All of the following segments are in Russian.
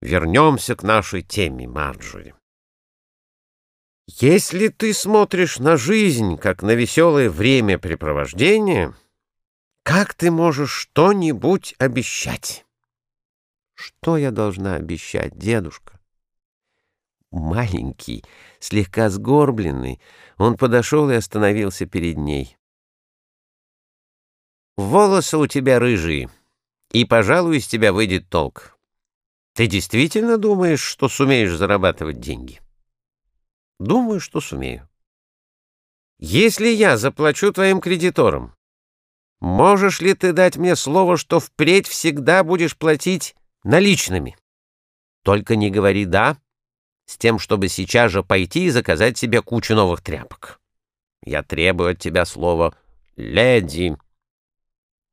вернемся к нашей теме, Марджори. Если ты смотришь на жизнь как на веселое времяпрепровождение, как ты можешь что-нибудь обещать? Что я должна обещать, дедушка? Маленький, слегка сгорбленный, он подошел и остановился перед ней. Волосы у тебя рыжие, и, пожалуй, из тебя выйдет толк. Ты действительно думаешь, что сумеешь зарабатывать деньги? Думаю, что сумею. Если я заплачу твоим кредиторам, можешь ли ты дать мне слово, что впредь всегда будешь платить наличными? Только не говори «да», с тем, чтобы сейчас же пойти и заказать себе кучу новых тряпок. Я требую от тебя слова «леди»,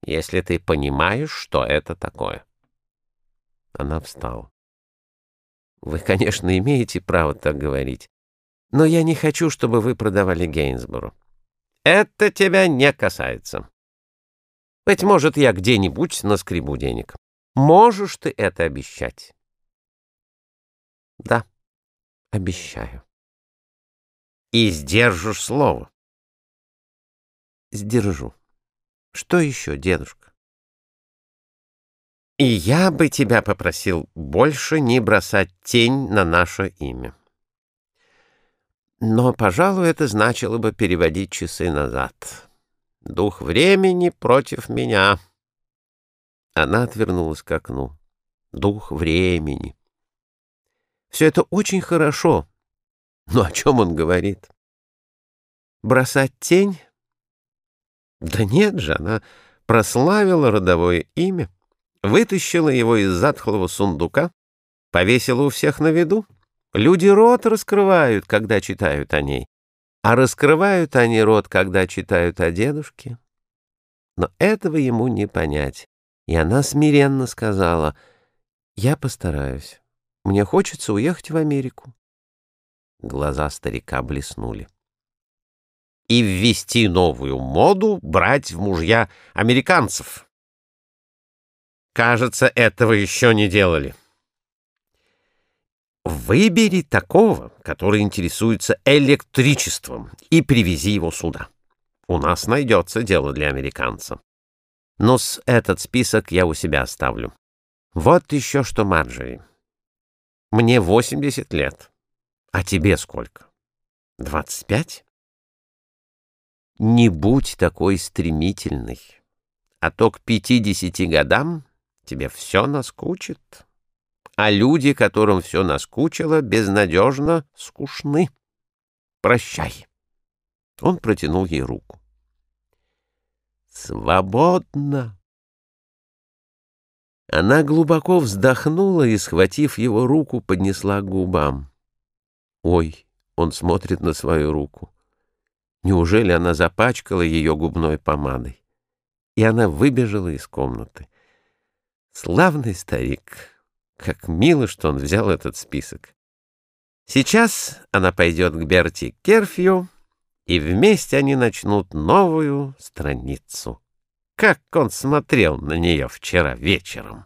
если ты понимаешь, что это такое. Она встала. Вы, конечно, имеете право так говорить. Но я не хочу, чтобы вы продавали Гейнсбору. Это тебя не касается. Быть может, я где-нибудь наскребу денег. Можешь ты это обещать? Да, обещаю. И сдержишь слово? Сдержу. Что еще, дедушка? И я бы тебя попросил больше не бросать тень на наше имя. Но, пожалуй, это значило бы переводить часы назад. Дух времени против меня. Она отвернулась к окну. Дух времени. Все это очень хорошо. Но о чем он говорит? Бросать тень? Да нет же, она прославила родовое имя, вытащила его из затхлого сундука, повесила у всех на виду. Люди рот раскрывают, когда читают о ней. А раскрывают они рот, когда читают о дедушке. Но этого ему не понять. И она смиренно сказала, «Я постараюсь. Мне хочется уехать в Америку». Глаза старика блеснули. «И ввести новую моду брать в мужья американцев». Кажется, этого еще не делали. Выбери такого, который интересуется электричеством, и привези его сюда. У нас найдется дело для американца. Но с этот список я у себя оставлю. Вот еще что, Марджери. Мне 80 лет. А тебе сколько? 25? Не будь такой стремительной, а то к 50 годам тебе все наскучит а люди, которым все наскучило, безнадежно скучны. Прощай. Он протянул ей руку. Свободно. Она глубоко вздохнула и, схватив его руку, поднесла к губам. Ой, он смотрит на свою руку. Неужели она запачкала ее губной помадой? И она выбежала из комнаты. Славный старик. Как мило, что он взял этот список. Сейчас она пойдет к Берти Керфью, и вместе они начнут новую страницу. Как он смотрел на нее вчера вечером!